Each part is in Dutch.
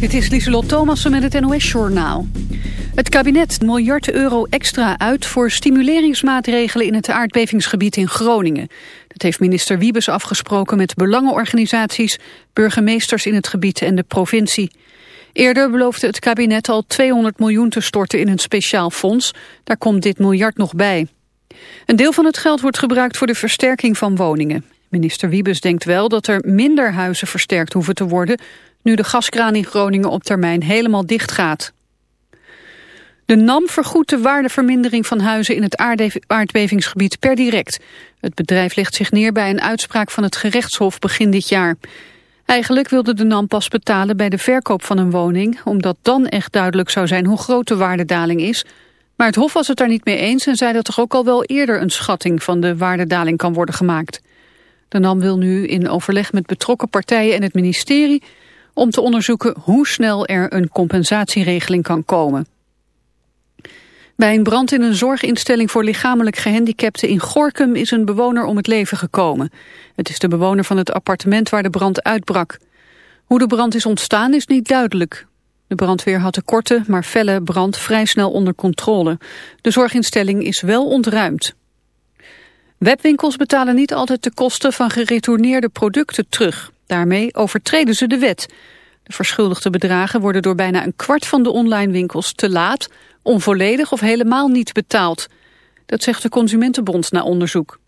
Dit is Lieselot Thomassen met het NOS-journaal. Het kabinet miljard euro extra uit voor stimuleringsmaatregelen in het aardbevingsgebied in Groningen. Dat heeft minister Wiebes afgesproken met belangenorganisaties, burgemeesters in het gebied en de provincie. Eerder beloofde het kabinet al 200 miljoen te storten in een speciaal fonds. Daar komt dit miljard nog bij. Een deel van het geld wordt gebruikt voor de versterking van woningen. Minister Wiebes denkt wel dat er minder huizen versterkt hoeven te worden nu de gaskraan in Groningen op termijn helemaal dicht gaat. De NAM vergoedt de waardevermindering van huizen in het aardbevingsgebied per direct. Het bedrijf legt zich neer bij een uitspraak van het gerechtshof begin dit jaar. Eigenlijk wilde de NAM pas betalen bij de verkoop van een woning... omdat dan echt duidelijk zou zijn hoe groot de waardedaling is. Maar het hof was het daar niet mee eens en zei dat er ook al wel eerder... een schatting van de waardedaling kan worden gemaakt. De NAM wil nu in overleg met betrokken partijen en het ministerie om te onderzoeken hoe snel er een compensatieregeling kan komen. Bij een brand in een zorginstelling voor lichamelijk gehandicapten in Gorkum is een bewoner om het leven gekomen. Het is de bewoner van het appartement waar de brand uitbrak. Hoe de brand is ontstaan is niet duidelijk. De brandweer had de korte, maar felle brand vrij snel onder controle. De zorginstelling is wel ontruimd. Webwinkels betalen niet altijd de kosten van geretourneerde producten terug. Daarmee overtreden ze de wet. De verschuldigde bedragen worden door bijna een kwart van de online winkels te laat, onvolledig of helemaal niet betaald. Dat zegt de Consumentenbond na onderzoek.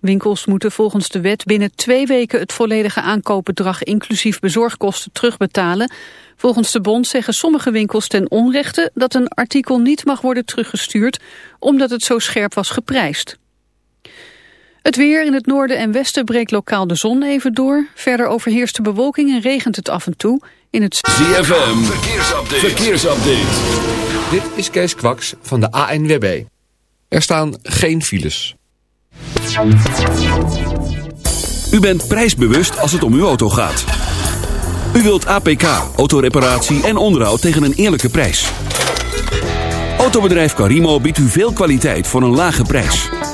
Winkels moeten volgens de wet binnen twee weken het volledige aankoopbedrag inclusief bezorgkosten terugbetalen. Volgens de bond zeggen sommige winkels ten onrechte dat een artikel niet mag worden teruggestuurd omdat het zo scherp was geprijsd. Het weer in het noorden en westen breekt lokaal de zon even door. Verder overheerst de bewolking en regent het af en toe. In het ZFM, verkeersupdate. verkeersupdate. Dit is Kees Kwaks van de ANWB. Er staan geen files. U bent prijsbewust als het om uw auto gaat. U wilt APK, autoreparatie en onderhoud tegen een eerlijke prijs. Autobedrijf Carimo biedt u veel kwaliteit voor een lage prijs.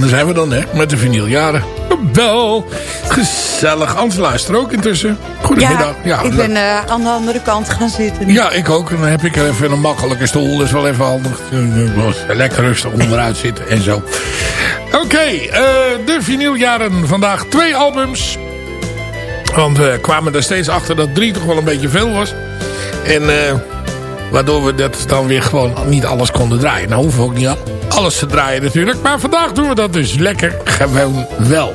Daar zijn we dan, hè, met de vinyljaren. Wel, gezellig. Ans luister ook intussen. Goedemiddag. Ja, ik ben eh, aan de andere kant gaan zitten. Ja, ik ook. En dan heb ik er even een makkelijke stoel. Dat is wel even handig. Eh, Lekker rustig onderuit zitten en zo. Oké, eh, de vinyljaren vandaag. Twee albums. Want we kwamen er steeds achter dat drie toch wel een beetje veel was. En eh, waardoor we dat dan weer gewoon niet alles konden draaien. Nou hoeven we ook niet al- alles te draaien natuurlijk. Maar vandaag doen we dat dus lekker gewoon wel.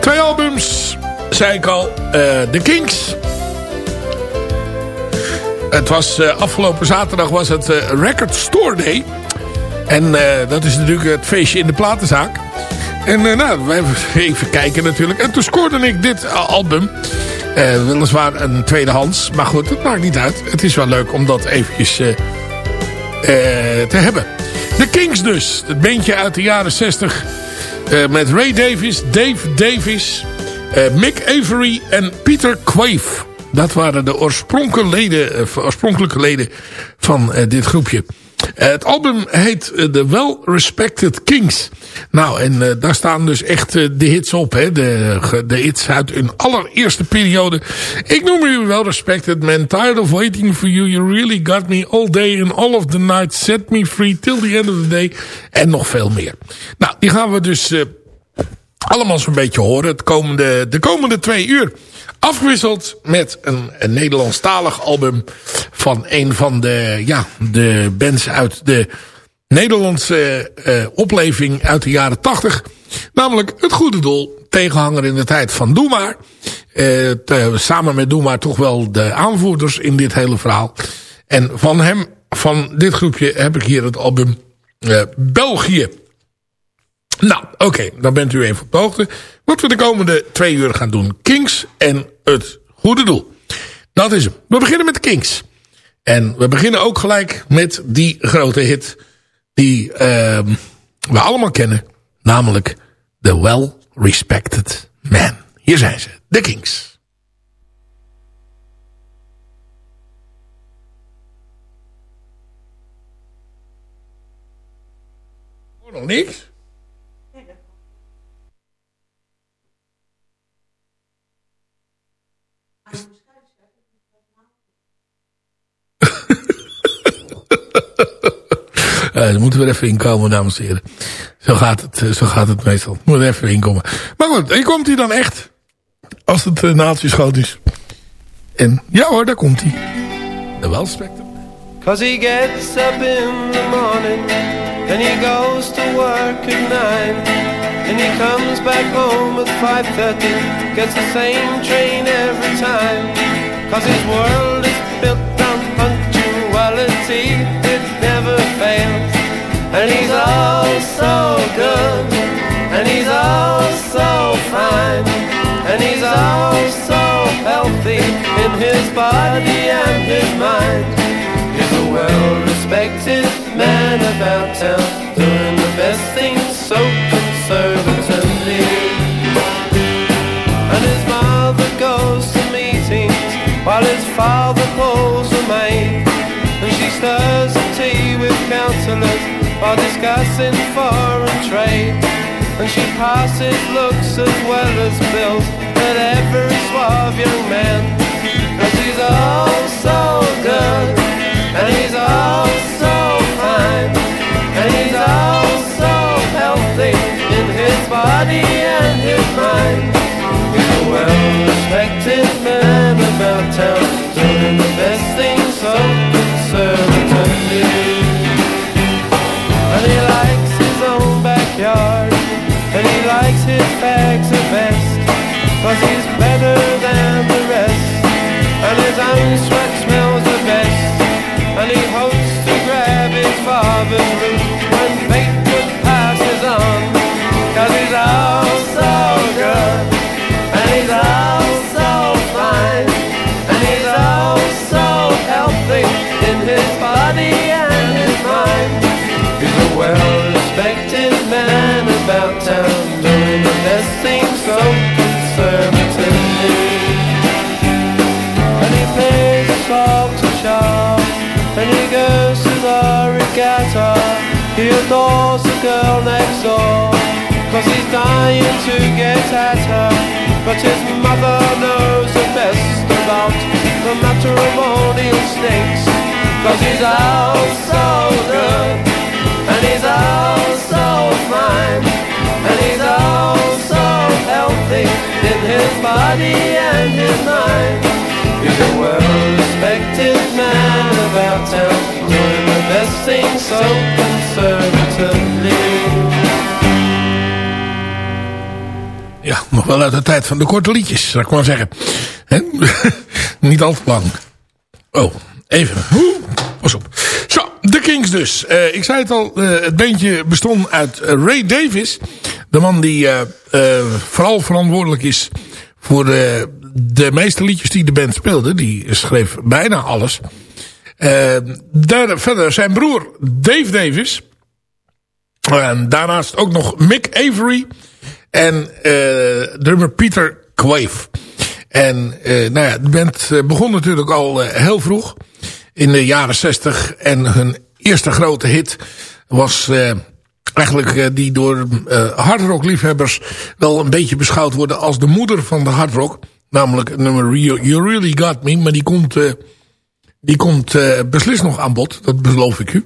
Twee albums, zei ik al. eh The Kings. Het was eh, afgelopen zaterdag was het eh, Record Store Day. En dat is natuurlijk het feestje in de platenzaak. En nou, wij even kijken natuurlijk. En toen scoorde ik dit al- album. Weliswaar een tweedehands. Maar goed, het maakt niet uit. Het is wel leuk om dat eventjes te hebben. De Kings dus. Het bandje uit de jaren 60. eh, met Ray Davis, Dave Davis, eh, Mick Avery en Peter Quaife. Dat waren de oorspronkelijke leden, eh, oorspronkelijke leden van dit groepje. Het album heet eh, The Well Respected Kings. Nou, en eh, daar staan dus echt eh, de hits op. Hè? De, de hits uit hun allereerste periode. Ik noem u Well Respected Man. Tired of waiting for you. You really got me all day and all of the night. Set me free till the end of the day. En nog veel meer. Nou, die gaan we dus... allemaal zo'n beetje horen het komende, de komende twee uur. Afgewisseld met een, een Nederlandstalig album van een van de, ja, de bands uit de Nederlandse eh, opleving uit de jaren tachtig. Namelijk Het Goede Doel, tegenhanger in de tijd van Doe. Eh, samen met Doe Maar toch wel de aanvoerders in dit hele verhaal. En van hem, van dit groepje, heb ik hier het album eh, België. Nou, oké, dan bent u even op de hoogte. Wat we de komende twee uur gaan doen. Kings en het goede doel. Dat is hem. We beginnen met Kings. En we beginnen ook gelijk met die grote hit die ehm, we allemaal kennen. Namelijk The Well Respected Man. Hier zijn ze, de Kings. Nog niks? Eh, daar moeten we er even inkomen, dames en heren. Zo gaat het, eh, zo gaat het meestal. Moet er even inkomen. Maar goed, hier komt hij dan echt. Als het uh, is. En ja hoor, daar komt hij. De welspector. Cause he gets up in the morning and he goes to work at nine and he comes back home at 5.30 gets the same train every time cause his world is built on punctuality it never fails and he's all so good. And he's all so fine. And he's all so healthy in his body and his mind. He's a well-respected man about town Doing the best things so conservatively. And his mother goes to meetings While his father pulls the maid The tea with counsellors While discussing foreign trade. And she passes looks as well as bills At every suave young man. And she's all so good and he's all so fine. And he's all so healthy In his body and his mind. He's a well-respected man about town Cause he's better than the rest. And his own sweat smells the best. And he hopes to grab his father's adores the girl next door. Cause he's dying to get at her. But his mother knows the best about The matrimonial snakes Cause he's all so good And he's all so fine And he's all so healthy In his body and his mind Well-respected man about the best things so Ja, nog wel uit de tijd van de korte liedjes, zou ik maar zeggen. Niet al te lang. Oh, even. Pas op. Zo, de Kings dus. Eh, ik zei het al, eh, het bandje bestond uit Ray Davis. De man die eh, vooral verantwoordelijk is voor de, de meeste liedjes die de band speelde. Die schreef bijna alles. Eh, daar, verder zijn broer Dave Davis. En daarnaast ook nog Mick Avery. En eh drummer Peter Quaife. En eh, nou ja, de band eh, begon natuurlijk al heel vroeg. In de jaren 60. En hun eerste grote hit was eigenlijk die door uh, hardrock liefhebbers wel een beetje beschouwd worden als de moeder van de hardrock. Namelijk het nummer You Really Got Me. Maar die komt, die komt beslist nog aan bod. Dat beloof ik u.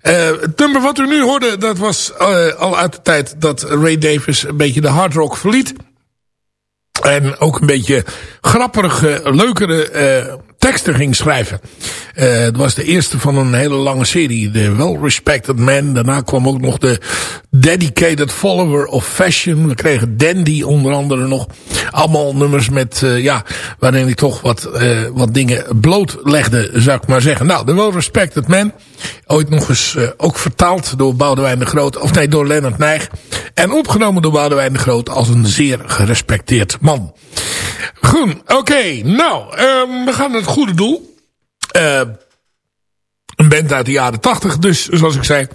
het nummer wat u nu hoorde, dat was al uit de tijd dat Ray Davis een beetje de hardrock verliet. En ook een beetje grappige, leukere uh, teksten ging schrijven. Uh, het was de eerste van een hele lange serie. De Well Respected Man. Daarna kwam ook nog de Dedicated Follower of Fashion. We kregen Dandy onder andere nog. Allemaal nummers met, uh, ja, waarin hij toch wat, wat dingen blootlegde, zou ik maar zeggen. Nou, de Well Respected Man. Ooit nog eens ook vertaald door Boudewijn de Groot. Of nee, door Leonard Nijg. En opgenomen door Boudewijn de Groot als een zeer gerespecteerd man. Goed, oké. Nou, um, we gaan naar het goede doel. Uh, een band uit de jaren tachtig dus, zoals ik zei.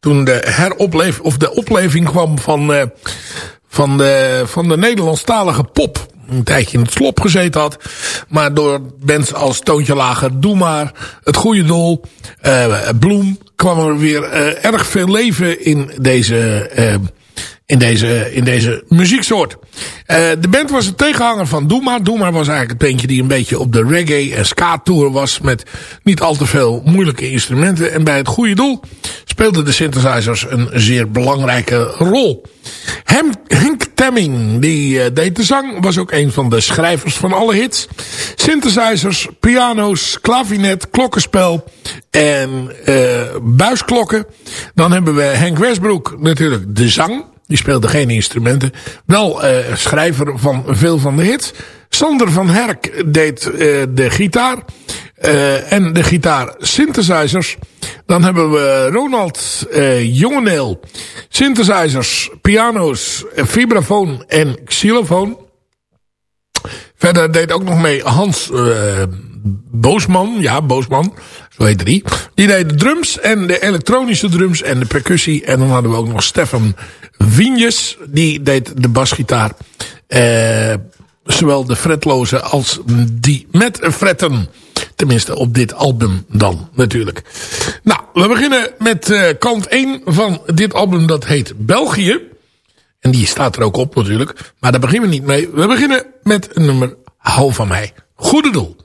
Toen de heropleving, of de opleving kwam van, uh, van, de, van de Nederlandstalige pop. Een tijdje in het slop gezeten had. Maar door bands als Toontje Lager, Doe Maar, Het Goede Doel, uh, Bloem... kwam er weer uh, erg veel leven in deze in deze, in deze muzieksoort. Uh, de band was een tegenhanger van Doema. Doema was eigenlijk het bandje die een beetje op de reggae en ska tour was. Met niet al te veel moeilijke instrumenten. En bij het goede doel speelden de synthesizers een zeer belangrijke rol. Hem, Henk Temming, die uh, deed de zang, was ook een van de schrijvers van alle hits. Synthesizers, piano's, klavinet, klokkenspel en uh, buisklokken. Dan hebben we Henk Westbroek natuurlijk de zang. Die speelde geen instrumenten. Wel uh, schrijver van veel van de hits. Sander van Herk deed uh, de gitaar. Uh, en de gitaar synthesizers. Dan hebben we Ronald Jongeneel. Synthesizers, piano's, vibrafoon en xylofoon. Verder deed ook nog mee Hans Boosman. Ja, Boosman. Zo die. Deed de drums en de elektronische drums en de percussie. En dan hadden we ook nog Stefan Wienjes. Die deed de basgitaar. Eh, zowel de fretloze als die met fretten. Tenminste op dit album dan natuurlijk. Nou, we beginnen met uh, kant 1 van dit album. Dat heet België. En die staat er ook op natuurlijk. Maar daar beginnen we niet mee. We beginnen met een nummer Hou van mij. Goede doel.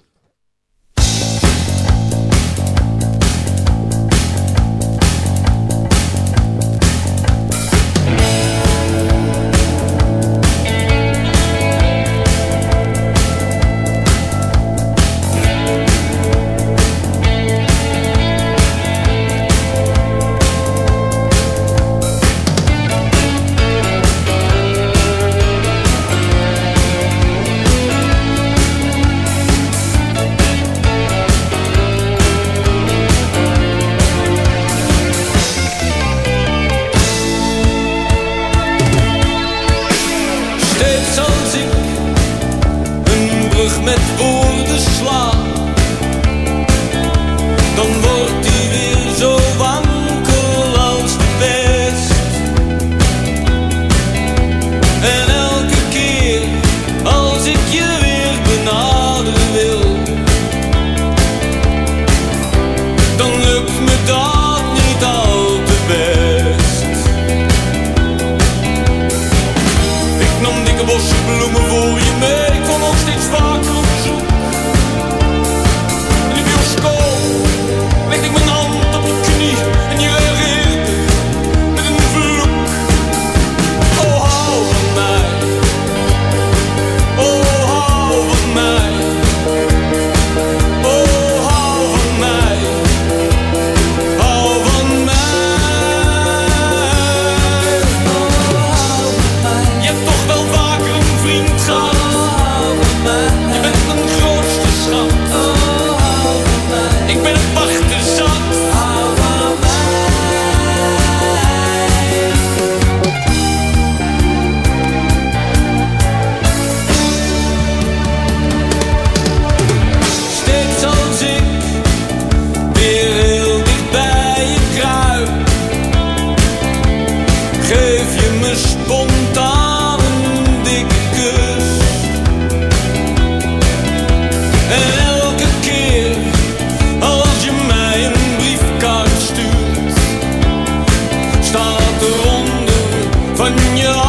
Van je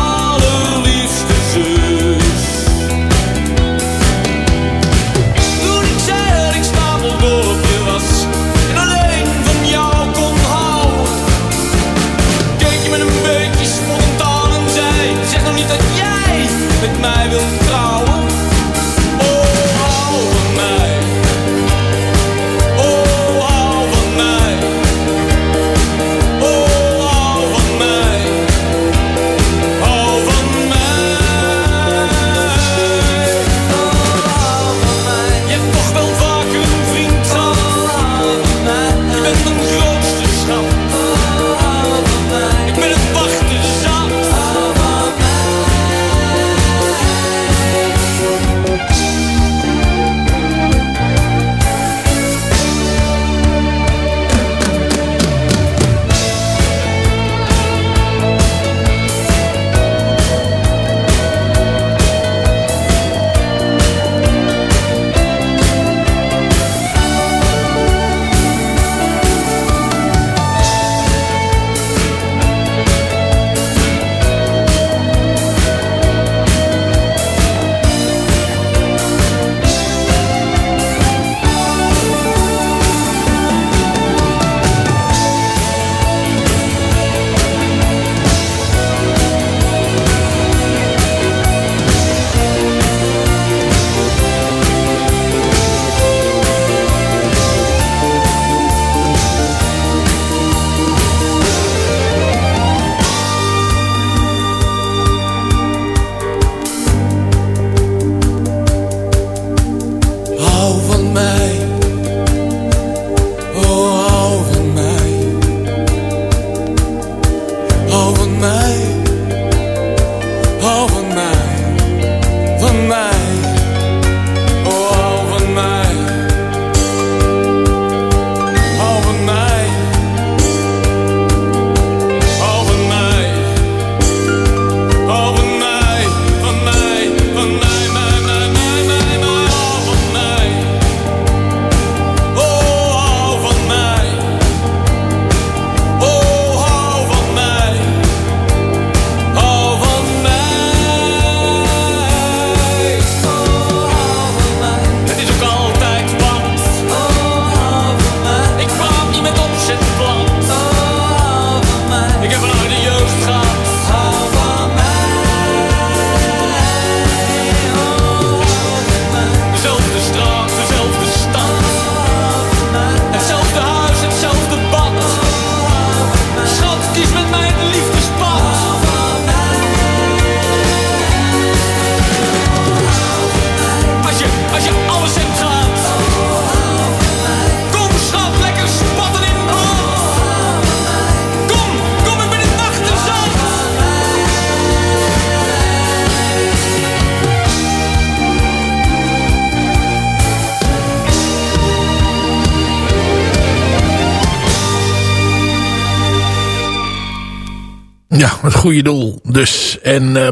doel dus. En eh,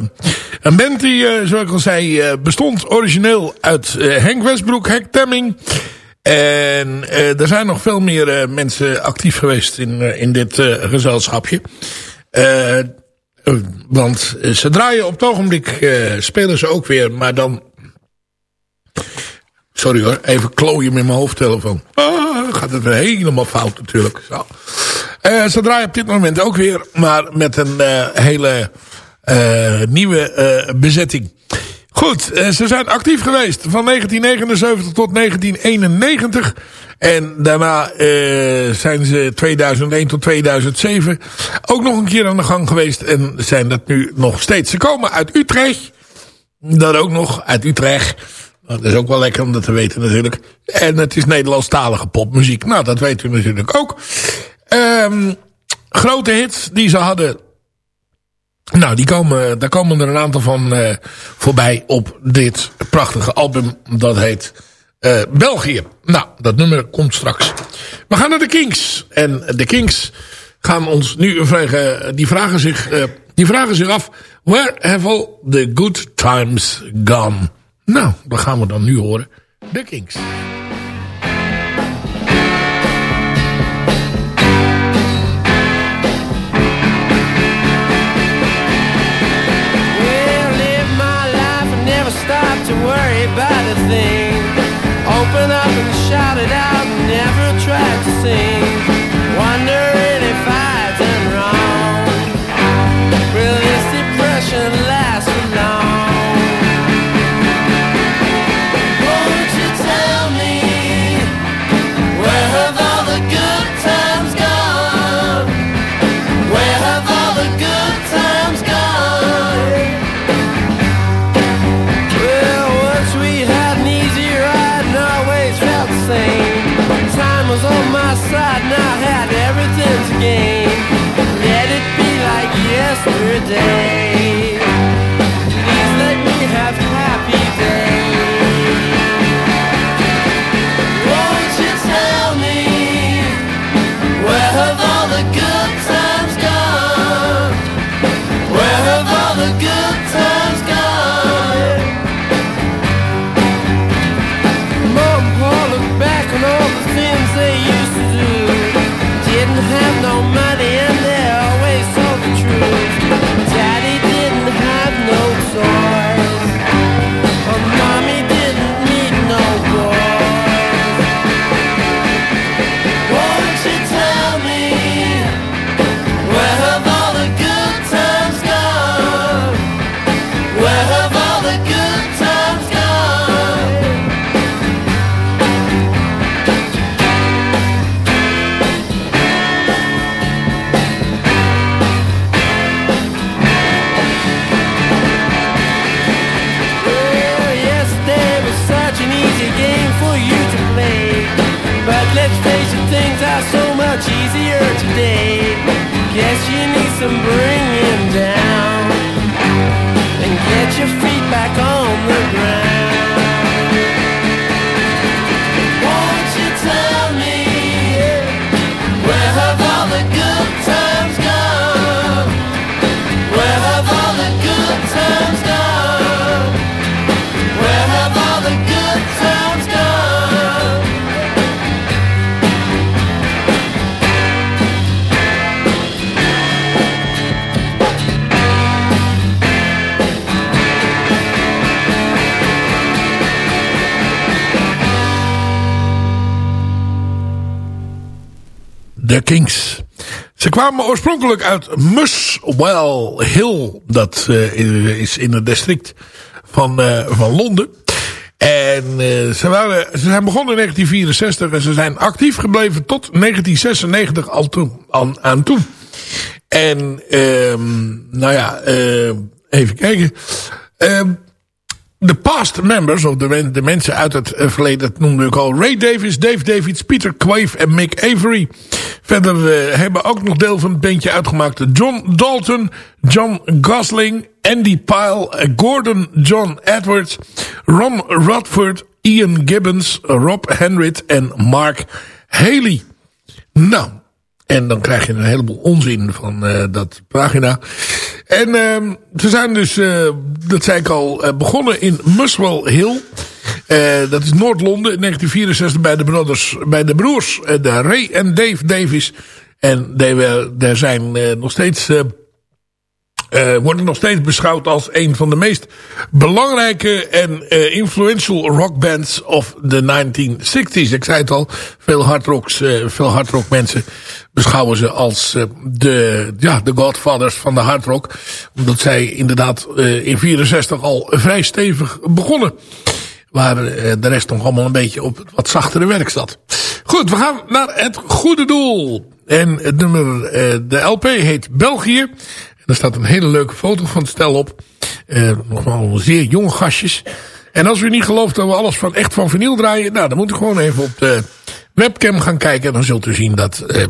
een band die, eh, zoals ik al zei, eh, bestond origineel uit Henk Westbroek, Henk Temming. En er zijn nog veel meer mensen actief geweest in, in dit gezelschapje. Want ze draaien op het ogenblik, spelen ze ook weer, maar dan... Sorry hoor, even klooien met mijn hoofdtelefoon. Ah, gaat het weer helemaal fout natuurlijk. Zo. Eh, ze draaien op dit moment ook weer, maar met een eh, hele eh, nieuwe bezetting. Goed, ze zijn actief geweest van 1979 tot 1991. En daarna zijn ze 2001 tot 2007 ook nog een keer aan de gang geweest. En zijn dat nu nog steeds. Ze komen uit Utrecht. Dat ook nog, uit Utrecht. Dat is ook wel lekker om dat te weten natuurlijk. En het is Nederlandstalige popmuziek. Nou, dat weet u natuurlijk ook. Ehm, grote hits die ze hadden. Nou, die komen, daar komen er een aantal van eh, voorbij op dit prachtige album. Dat heet eh, België. Nou, dat nummer komt straks. We gaan naar de Kings. En de Kings gaan ons nu vragen. Die vragen zich, eh, die vragen zich af. Where have all the good times gone? Nou, dat gaan we dan nu horen. De Kings. to worry about a thing. Open up and shout it out, never try to sing. De Kings. Ze kwamen oorspronkelijk uit Muswell Hill. Dat uh, is in het district van, uh, van Londen. En uh, ze, waren, ze zijn begonnen in 1964 en ze zijn actief gebleven tot 1996 al toe, aan, aan toe. En um, nou ja, even kijken. De past members, of de, mensen uit het verleden, dat noemde ik al. Ray Davis, Dave Davids, Peter Quaife en Mick Avery. Verder uh, hebben ook nog deel van het bandje uitgemaakt. John Dalton, John Gosling, Andy Pyle, uh, Gordon John Edwards, Ron Rodford, Ian Gibbons, Rob Henrit en Mark Haley. Nou, en dan krijg je een heleboel onzin van dat pagina. En uh, ze zijn dus, uh, dat zei ik al, uh, begonnen in Muswell Hill. dat is Noord-Londen in 1964 bij de, brothers, bij de broers de Ray en Dave Davis. En daar zijn nog steeds... Uh, worden nog steeds beschouwd als een van de meest belangrijke en uh, influential rockbands of the 1960s. Ik zei het al, veel hardrocks, uh, veel hardrock mensen beschouwen ze als de, ja, de godfathers van de hardrock. Omdat zij inderdaad in 64 al vrij stevig begonnen. Waar de rest nog allemaal een beetje op wat zachtere werk zat. Goed, we gaan naar het goede doel. En het nummer, de LP heet België. Er staat een hele leuke foto van het stel op. Uh, nogmaals zeer jonge gastjes. En als u niet gelooft dat we alles van echt van vinyl draaien. Nou, dan moet u gewoon even op de webcam gaan kijken. En dan zult u zien dat uh,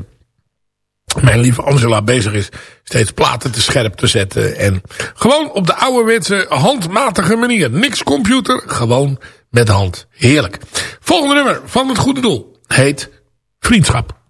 mijn lieve Angela bezig is steeds platen te scherp te zetten. En gewoon op de ouderwetse handmatige manier. Niks computer, gewoon met hand. Heerlijk. Volgende nummer van het goede doel heet Vriendschap.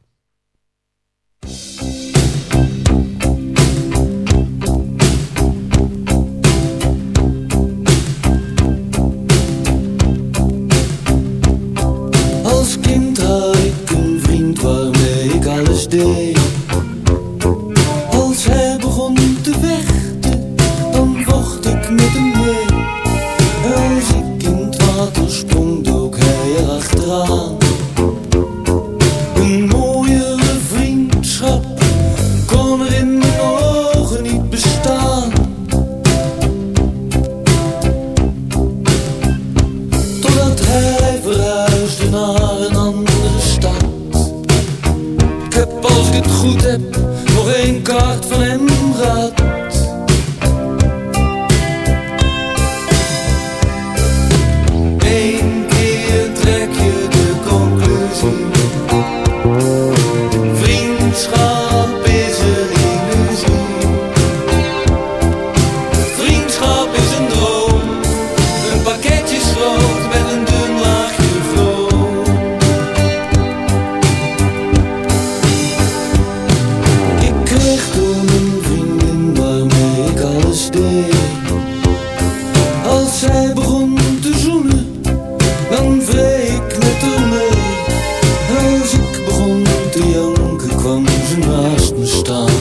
что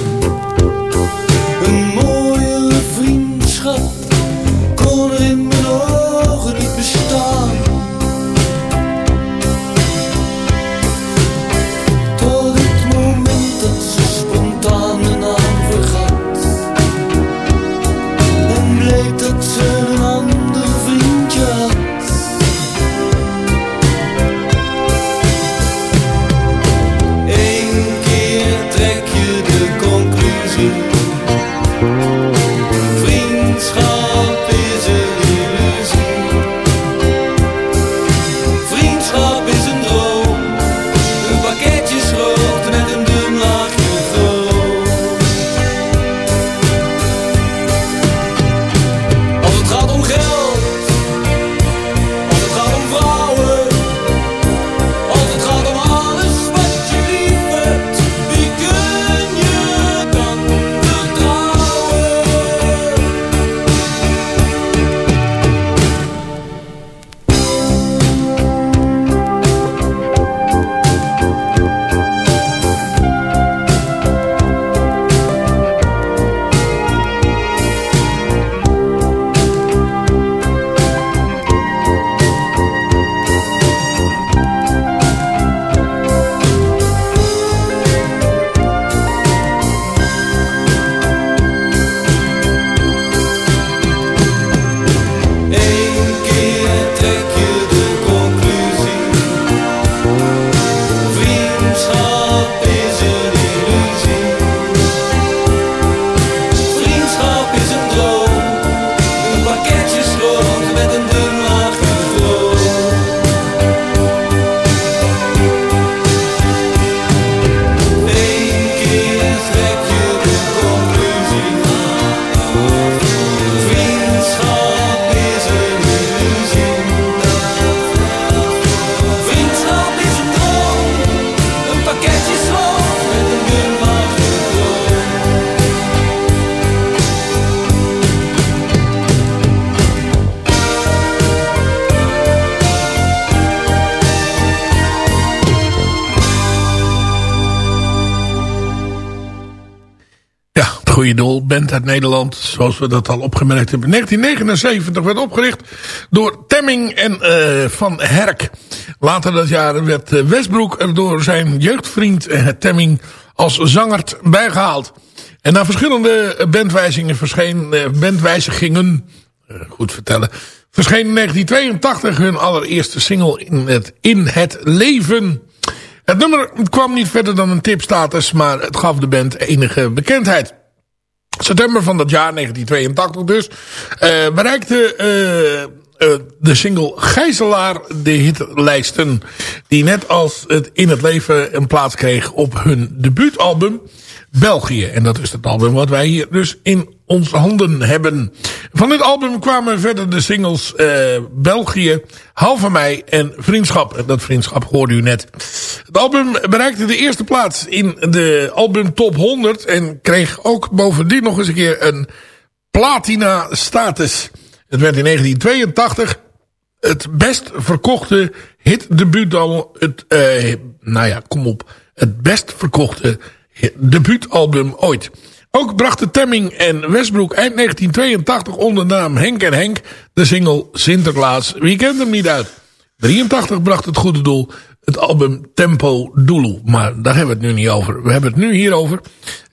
goede doel. Band uit Nederland, zoals we dat al opgemerkt hebben. 1979 werd opgericht door Temming en eh, Van Herk. Later dat jaar werd eh, Westbroek door zijn jeugdvriend eh, Temming als zanger bijgehaald. En na verschillende bandwijzigingen verscheen, bandwijzigingen, goed vertellen, verscheen in 1982 hun allereerste single in het, in het leven. Het nummer kwam niet verder dan een tipstatus, maar het gaf de band enige bekendheid. September van dat jaar, 1982 dus, eh, bereikte eh, eh, de single Gijzelaar de hitlijsten. Die net als het in het leven een plaats kreeg op hun debuutalbum België. En dat is het album wat wij hier dus in onze handen hebben. Van dit album kwamen verder de singles eh, België, van mij en Vriendschap. En dat Vriendschap hoorde u net. Het album bereikte de eerste plaats in de album Top 100. En kreeg ook bovendien nog eens een keer een platina status. Het werd in 1982 het best verkochte hitdebuutalbum. Het, eh, nou ja, kom op. Het best verkochte debuutalbum ooit. Ook brachten Temming en Westbroek eind 1982 onder de naam Henk en Henk de single Sinterklaas. Wie kent hem niet uit? 83 bracht het goede doel het album Tempo Dulu. Maar daar hebben we het nu niet over. We hebben het nu hierover.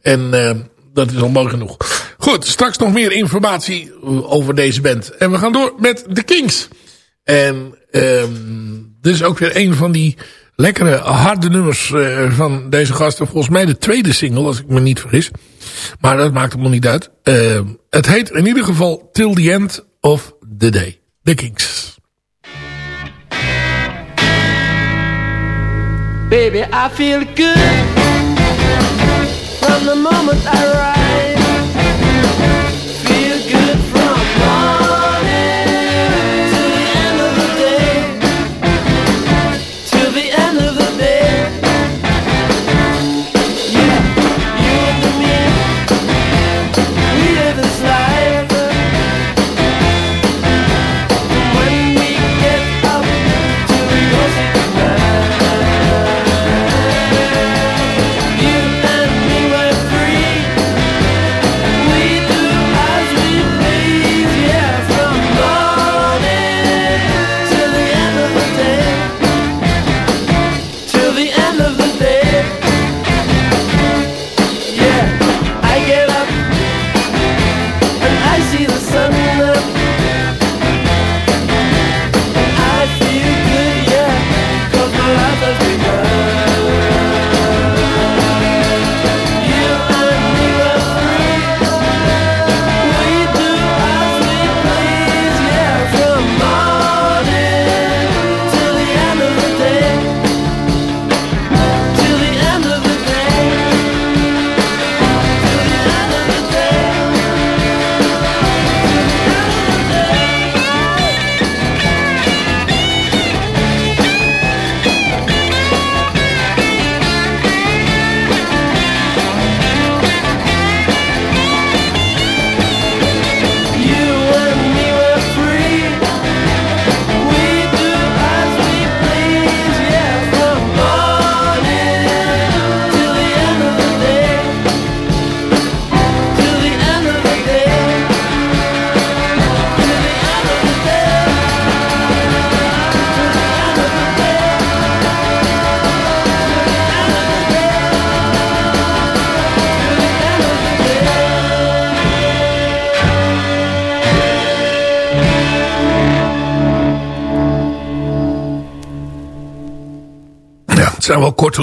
En uh, dat is al mooi genoeg. Goed, straks nog meer informatie over deze band. En we gaan door met The Kings. En um, dit is ook weer een van die lekkere harde nummers uh, van deze gasten. Volgens mij de tweede single, als ik me niet vergis. Maar dat maakt helemaal niet uit. Uh, het heet in ieder geval Till the End of the Day. The Kings. Baby, I feel good from the moment I rise.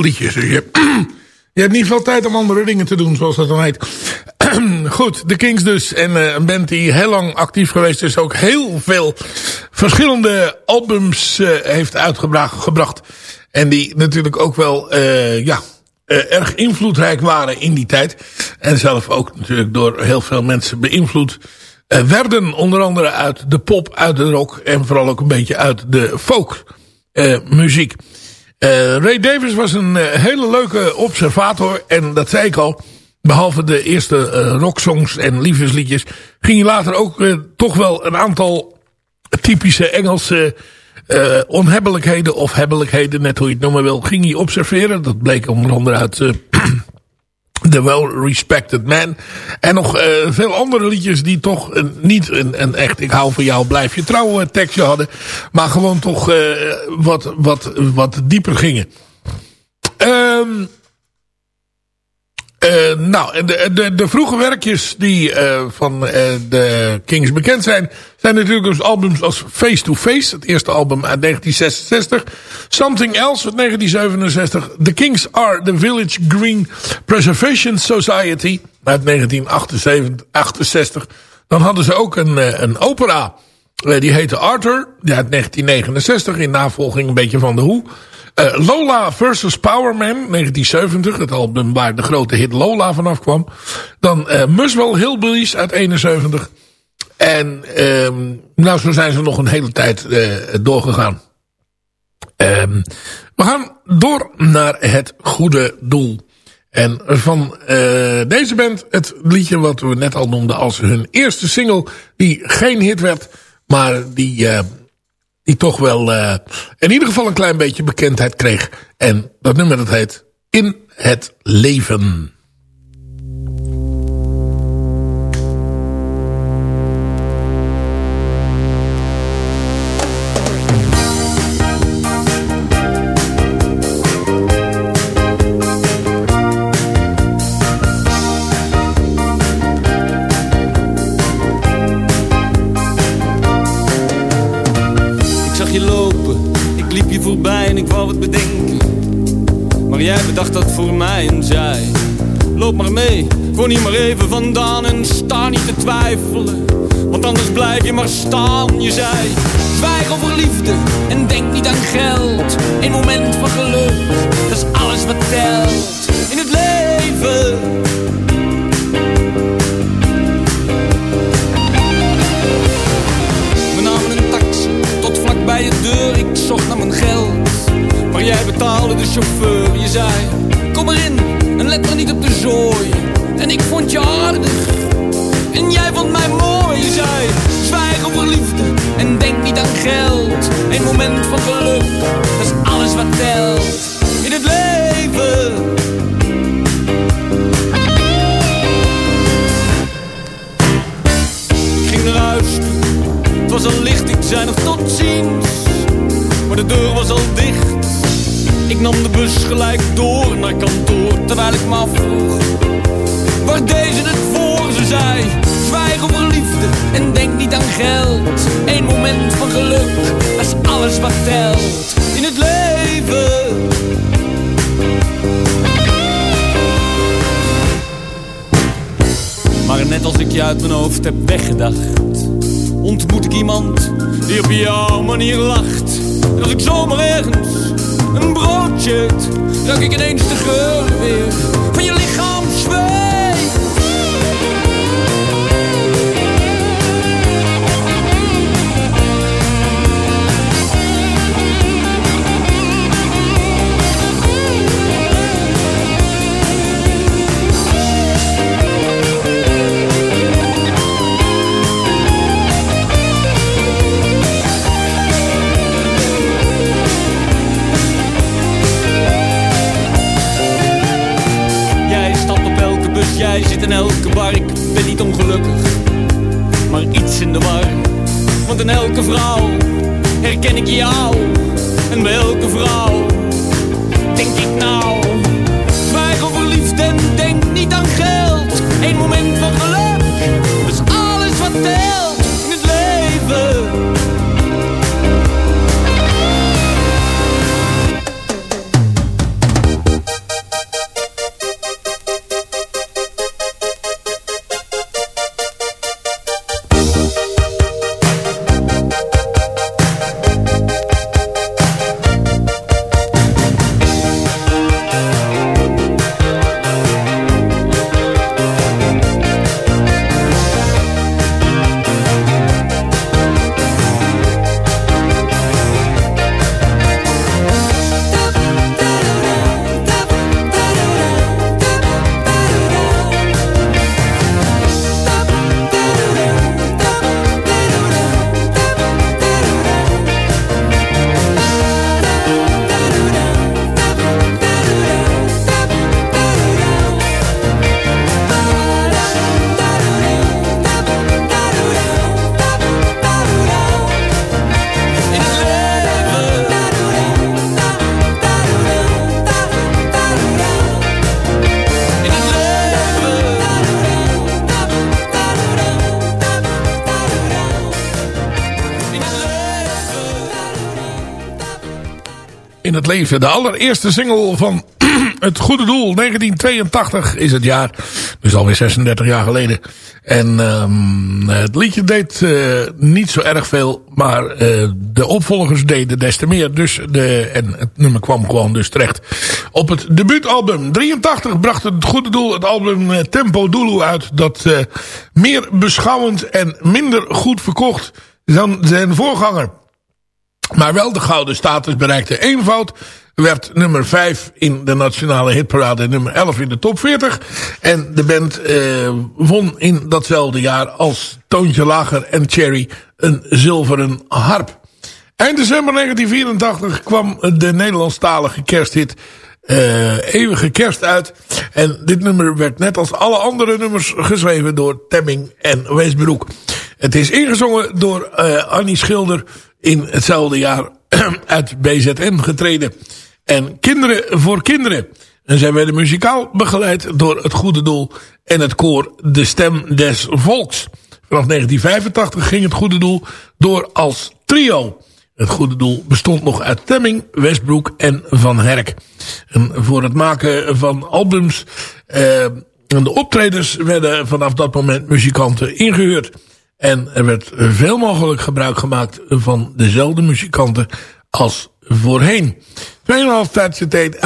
Liedjes. Je, je hebt niet veel tijd om andere dingen te doen, zoals dat dan heet. Goed, de Kings dus. En uh, een band die heel lang actief geweest is. Ook heel veel verschillende albums uh, heeft uitgebracht. Gebracht. En die natuurlijk ook wel, uh, ja, erg invloedrijk waren in die tijd. En zelf ook natuurlijk door heel veel mensen beïnvloed werden. Onder andere uit de pop, uit de rock en vooral ook een beetje uit de folk muziek. Uh, Ray Davis was een uh, hele leuke observator. En dat zei ik al. Behalve de eerste uh, rocksongs en liefdesliedjes. Ging hij later ook toch wel een aantal typische Engelse onhebbelijkheden. Of hebbelijkheden, net hoe je het noemen wil. Ging hij observeren. Dat bleek onder andere uit The Well-Respected Man. En nog eh, veel andere liedjes die toch niet een, echt ik hou van jou, blijf je trouw eh, tekstje hadden. Maar gewoon toch eh, wat, wat, wat dieper gingen. Ehm eh, nou, de, de, de vroege werkjes die eh, van eh, de Kings bekend zijn... zijn natuurlijk dus albums als Face to Face. Het eerste album uit 1966. Something Else uit 1967. The Kings Are the Village Green Preservation Society uit 1968. Dan hadden ze ook een, een opera. Die heette Arthur. Die uit 1969 in navolging een beetje van de Hoe. Eh, Lola versus Powerman, 1970. Het album waar de grote hit Lola vanaf kwam. Dan uh, Muswell Hillbillies uit 71. En ehm nou, zo zijn ze nog een hele tijd uh, doorgegaan. Ehm we gaan door naar het goede doel. En van uh, deze band het liedje wat we net al noemden als hun eerste single. Die geen hit werd, maar die... Uh, die toch wel uh, in ieder geval een klein beetje bekendheid kreeg. En dat nummer dat heet In het Leven. Bedacht dat voor mij en zei: Loop maar mee, gewoon hier maar even vandaan en sta niet te twijfelen. Want anders blijf je maar staan, je zei. Zwijg over liefde en denk niet aan geld. Een moment van geluk, dat is alles wat telt in het leven. We namen een taxi tot vlak bij je deur. Ik zocht naar mijn geld, maar jij betaalde de chauffeur. Kom erin en let maar niet op de zooi. En ik vond je aardig en jij vond mij mooi. Je zei: Zwijg over liefde en denk niet aan geld. Een moment van geluk, dat is alles wat telt in het leven. Ging naar huis het was al licht, ik zei nog tot ziens. Maar de deur was al dicht. Ik nam de bus gelijk door naar kantoor, terwijl ik me afvroeg. Waar deze het voor, ze zei. Zwijg over liefde en denk niet aan geld. Eén moment van geluk, is alles wat telt in het leven. Maar net als ik je uit mijn hoofd heb weggedacht, ontmoet ik iemand die op jouw manier lacht. Als ik zomaar ergens een broodje ruik ik ineens de geur weer. Van je lichaam zit in elke bar. Ik ben niet ongelukkig, maar iets in de war. Want in elke vrouw herken ik jou. En bij elke vrouw denk ik nou. Zwijg over liefde en denk niet aan geld. Eén moment van geluk, is alles wat telt het leven. De allereerste single van Het Goede Doel. 1982 is het jaar. Dus alweer 36 jaar geleden. En um, het liedje deed uh, niet zo erg veel. Maar uh, de opvolgers deden des te meer. Dus de, en het nummer kwam gewoon dus terecht op het debuutalbum. 83 bracht het Goede Doel het album uh, Tempo Dulu uit. Dat meer beschouwend en minder goed verkocht dan zijn voorganger. Maar wel de gouden status bereikte eenvoud. Werd nummer 5 in de nationale hitparade en nummer 11 in de top 40. En de band eh, won in datzelfde jaar als Toontje Lager en Cherry een zilveren harp. Eind december 1984 kwam de Nederlandstalige kersthit uh, Eeuwige Kerst uit. En dit nummer werd net als alle andere nummers geschreven door Temming en Weesbroek. Het is ingezongen door uh, Annie Schilder in hetzelfde jaar uit BZM getreden. En Kinderen voor Kinderen. En zij werden muzikaal begeleid door het Goede Doel en het koor De Stem des Volks. Vanaf 1985 ging het Goede Doel door als trio. Het Goede Doel bestond nog uit Temming, Westbroek en Van Herk. En voor het maken van albums eh, en de optredens werden vanaf dat moment muzikanten ingehuurd. En er werd veel mogelijk gebruik gemaakt van dezelfde muzikanten als voorheen. Tweeënhalf tijdje tijd.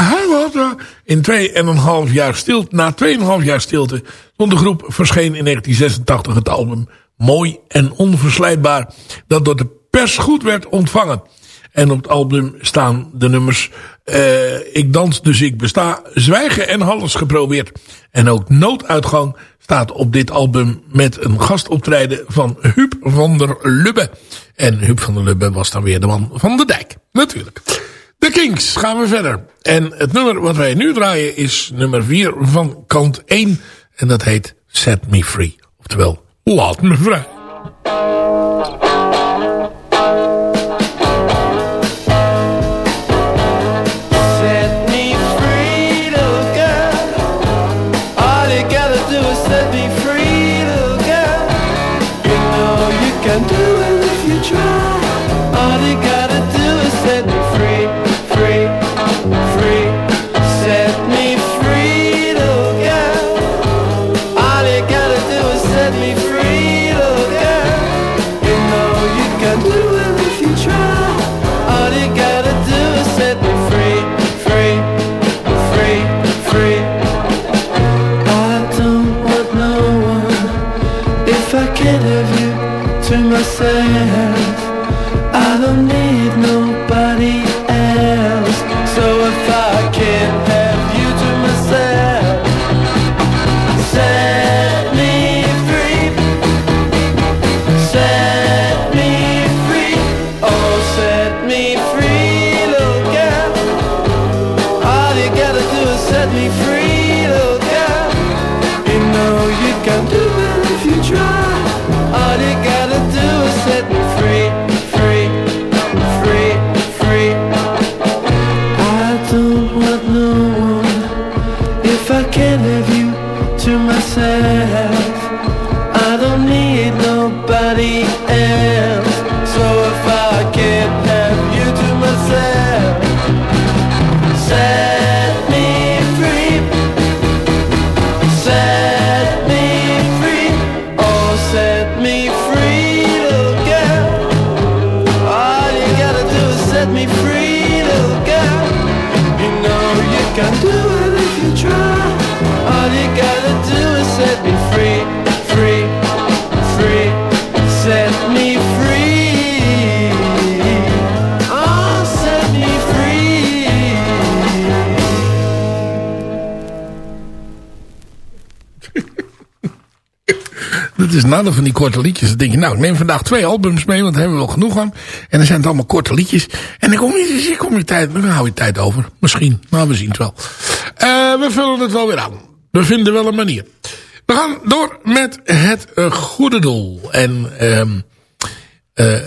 In tweeënhalf jaar stilte. Na tweeënhalf jaar stilte. Stond de groep verscheen in 1986 het album Mooi en Onverslijtbaar. Dat door de pers goed werd ontvangen. En op het album staan de nummers uh, Ik dans dus ik besta, Zwijgen en Alles geprobeerd. En ook Nooduitgang staat op dit album met een gastoptreden van Huub van der Lubbe. En Huub van der Lubbe was dan weer de man van de dijk. Natuurlijk. De Kings gaan we verder. En het nummer wat wij nu draaien is nummer 4 van kant 1. En dat heet Set Me Free. Oftewel, laat me vrij. me free, little girl. You know you can do is nader van die korte liedjes. Dan denk je, nou, ik neem vandaag twee albums mee, want daar hebben we wel genoeg aan. En dan zijn het allemaal korte liedjes. En dan kom je, kom je tijd, dan hou je tijd over. Misschien, maar we zien het wel. Uh, we vullen het wel weer aan. We vinden wel een manier. We gaan door met het uh, goede doel. En uh,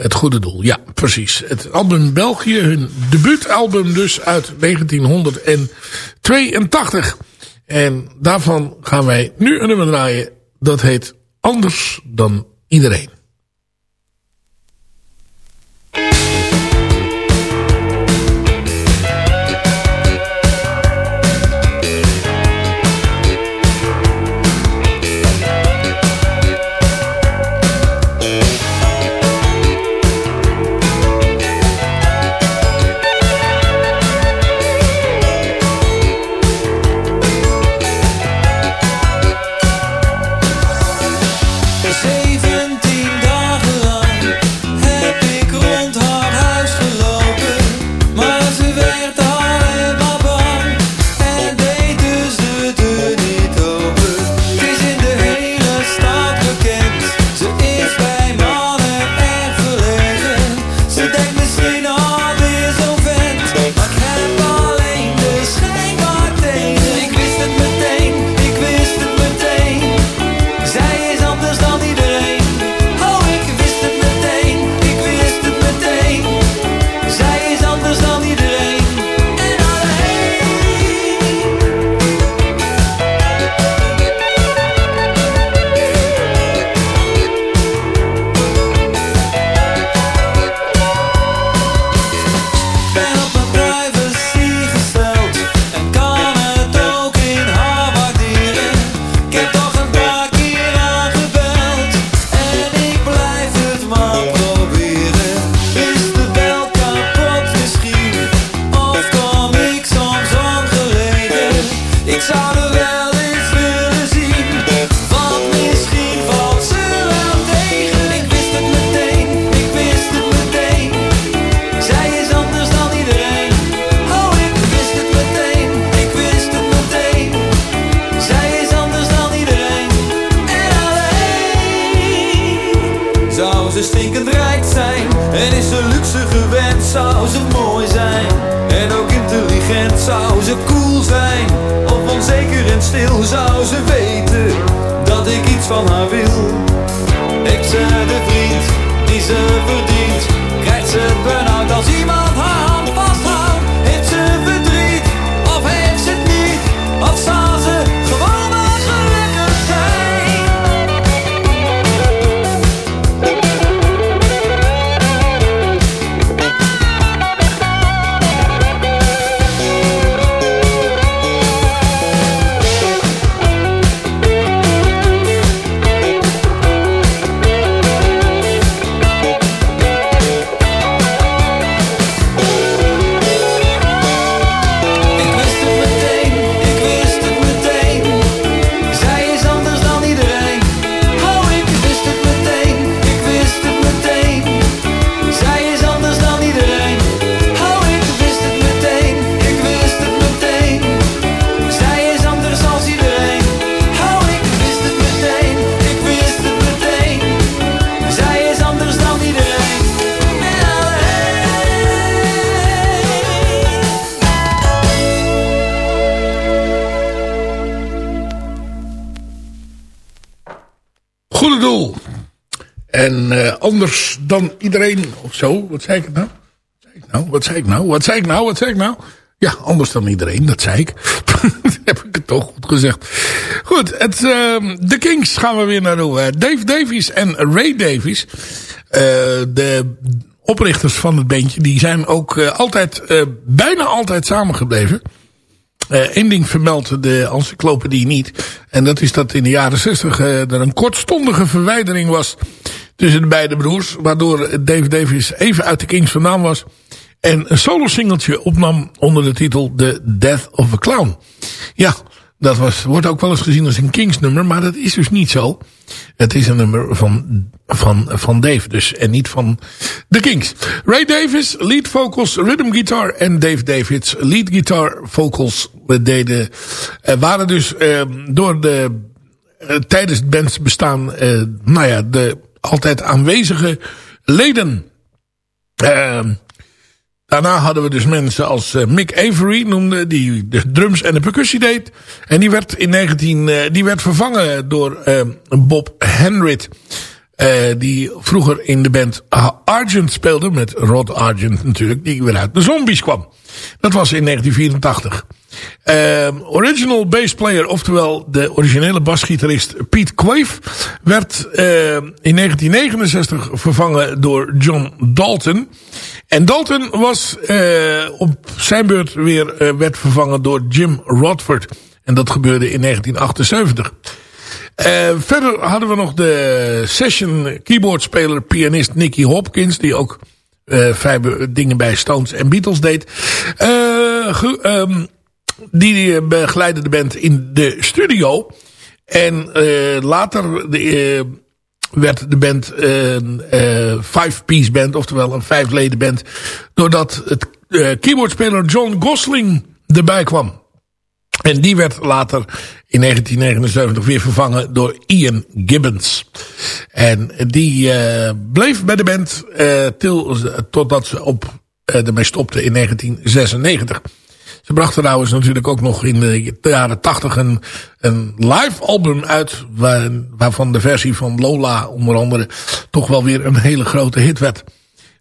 het goede doel, ja, precies. Het album België, hun debuutalbum dus uit 1982. En daarvan gaan wij nu een nummer draaien. Dat heet anders dan iedereen. En eh, anders dan iedereen of zo. Wat zei ik nou? Wat zei ik nou? Wat zei ik nou? Wat zei ik nou? Wat zei ik nou? Ja, anders dan iedereen, dat zei ik. Heb ik het toch goed gezegd. Goed, het, uh, de Kings gaan we weer naartoe. Uh, Dave Davies en Ray Davies. Uh, de oprichters van het bandje. Die zijn ook altijd, bijna altijd samengebleven. Eén ding vermeldt de encyclopedie niet. En dat is dat in de jaren 60 er een kortstondige verwijdering was tussen de beide broers. Waardoor Dave Davies even uit de Kings vandaan was. En een solo singeltje opnam onder de titel The Death of a Clown. Ja, dat was, wordt ook wel eens gezien als een Kings nummer. Maar dat is dus niet zo. Het is een nummer van, van, van Dave dus. En niet van de Kings. Ray Davis, lead vocals, rhythm guitar. En Dave Davids, lead guitar, vocals. Deden, uh, waren dus uh, door de, uh, tijdens het bandsbestaan, nou ja, de altijd aanwezige leden. Daarna hadden we dus mensen als uh, Mick Avery noemde, die de drums en de percussie deed. En die werd in 19, uh, die werd vervangen door uh, Bob Henrit. die vroeger in de band Argent speelde, met Rod Argent natuurlijk, die weer uit de Zombies kwam. Dat was in 1984. Original bass player, oftewel de originele basgitarist Pete Quaife, werd in 1969 vervangen door John Dalton. En Dalton was uh, op zijn beurt weer uh, werd vervangen door Jim Rodford. En dat gebeurde in 1978. Uh, verder hadden we nog de session keyboardspeler pianist Nicky Hopkins. Die ook vijf dingen bij Stones en Beatles deed. Um, die begeleidde de band in de studio. En later... De, werd de band een five-piece band, oftewel een vijfleden band, doordat het keyboardspeler John Gosling erbij kwam. En die werd later in 1979 weer vervangen door Ian Gibbons. En die bleef bij de band totdat ze op ermee stopte in 1996. Ze brachten trouwens natuurlijk ook nog in de jaren tachtig een, een live album uit. Waar, waarvan de versie van Lola onder andere toch wel weer een hele grote hit werd.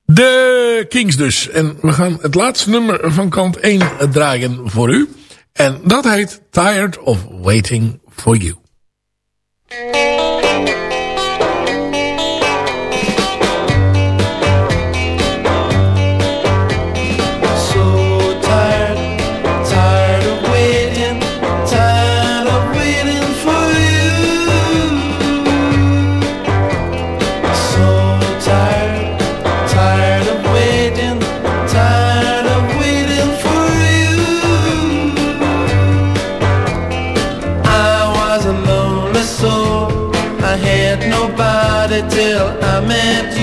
De Kings dus. En we gaan het laatste nummer van kant 1 draaien voor u. En dat heet Tired of Waiting for You. I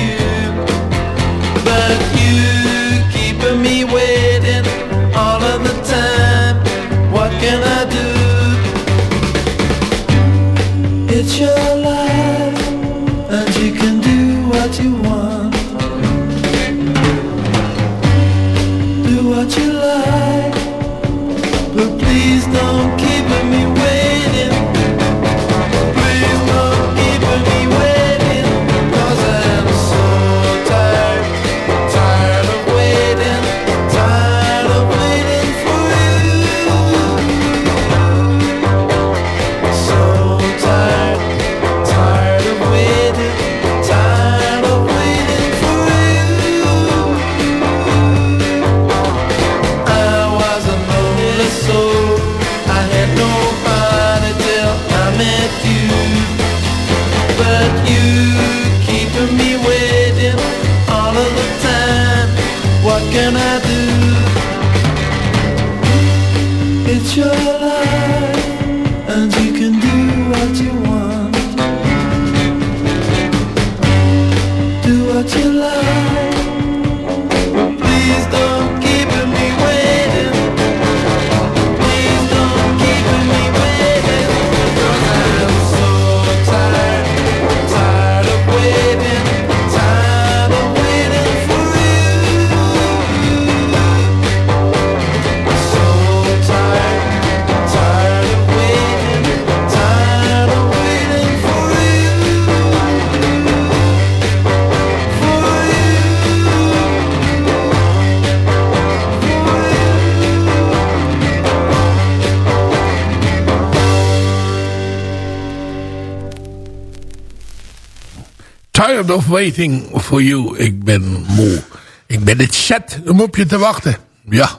Of waiting for you. Ik ben moe. Ik ben het chat om op je te wachten. Ja,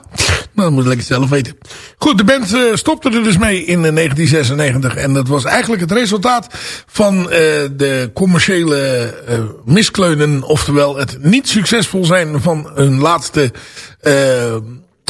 dat moet ik lekker zelf weten. Goed, de band eh, stopte er dus mee in eh, 1996. En dat was eigenlijk het resultaat van eh, de commerciële eh, miskleunen. Oftewel het niet succesvol zijn van hun laatste...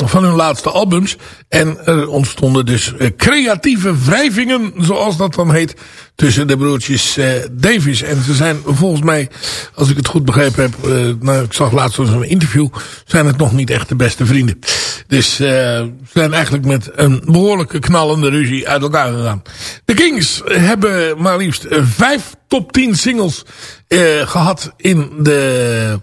van hun laatste albums. En er ontstonden dus eh, creatieve wrijvingen, zoals dat dan heet, tussen de broertjes eh, Davies. En ze zijn volgens mij, als ik het goed begrepen heb, eh, nou, ik zag laatst zo'n interview, zijn het nog niet echt de beste vrienden. Dus ze zijn eigenlijk met een behoorlijke knallende ruzie uit elkaar gegaan. De Kings hebben maar liefst vijf top 10 singles eh, gehad in de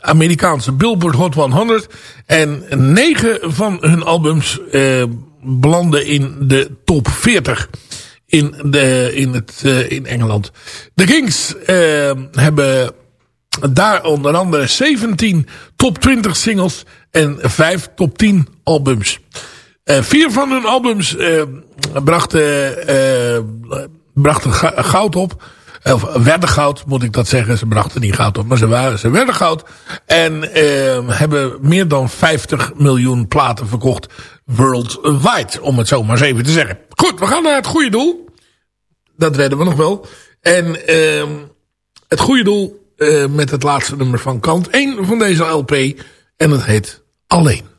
Amerikaanse Billboard Hot 100. En negen van hun albums eh, belanden in de top 40 in, de, in, het, eh, in Engeland. De Kings eh, hebben daar onder andere 17 top 20 singles en 5 top 10 albums. Eh, vier van hun albums brachten, brachten goud op. Of werden goud, moet ik dat zeggen. Ze brachten niet goud op, maar ze, waren, ze werden goud. En eh, hebben meer dan 50 miljoen platen verkocht worldwide. Om het zo maar eens even te zeggen. Goed, we gaan naar het goede doel. Dat redden we nog wel. En ehm het goede doel eh, met het laatste nummer van kant 1 van deze LP. En het heet Alleen.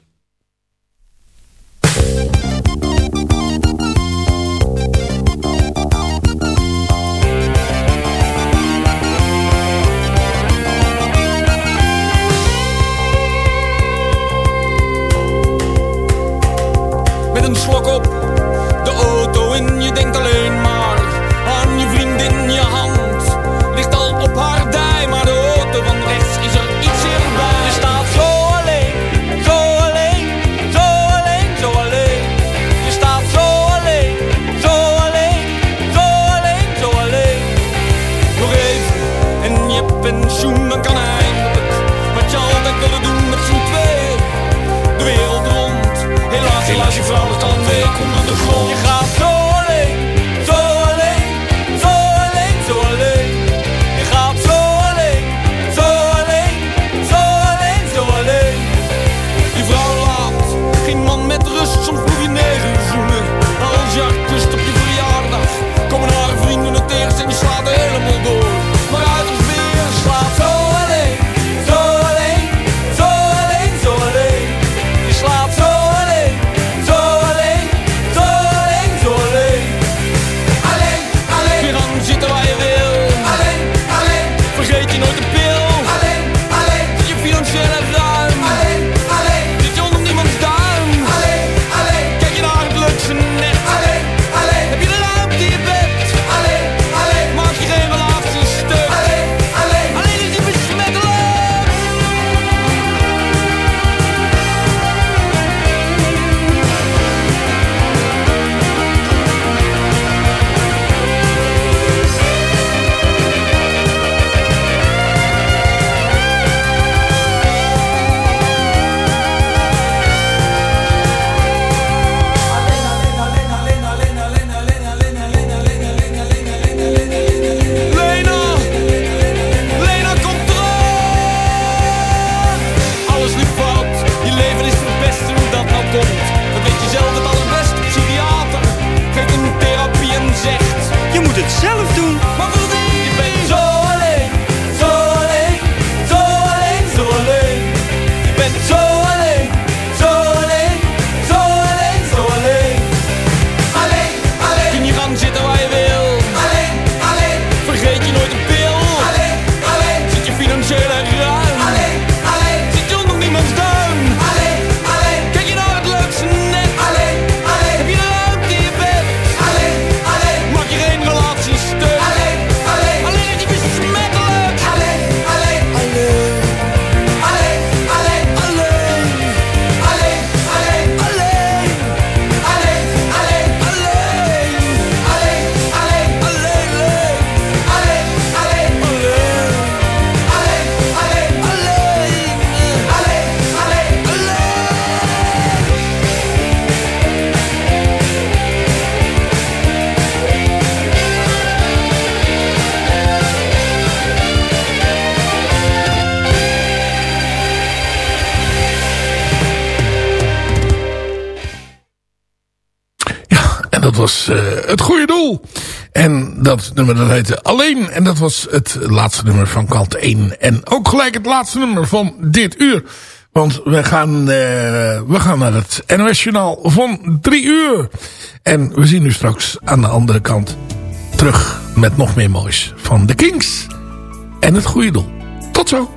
Het goede doel. En dat nummer dat heette Alleen. En dat was het laatste nummer van kant 1. En ook gelijk het laatste nummer van dit uur. Want we gaan, uh, we gaan naar het NOS Journaal van drie uur. En we zien u straks aan de andere kant terug met nog meer moois van de Kings. En het goede doel. Tot zo.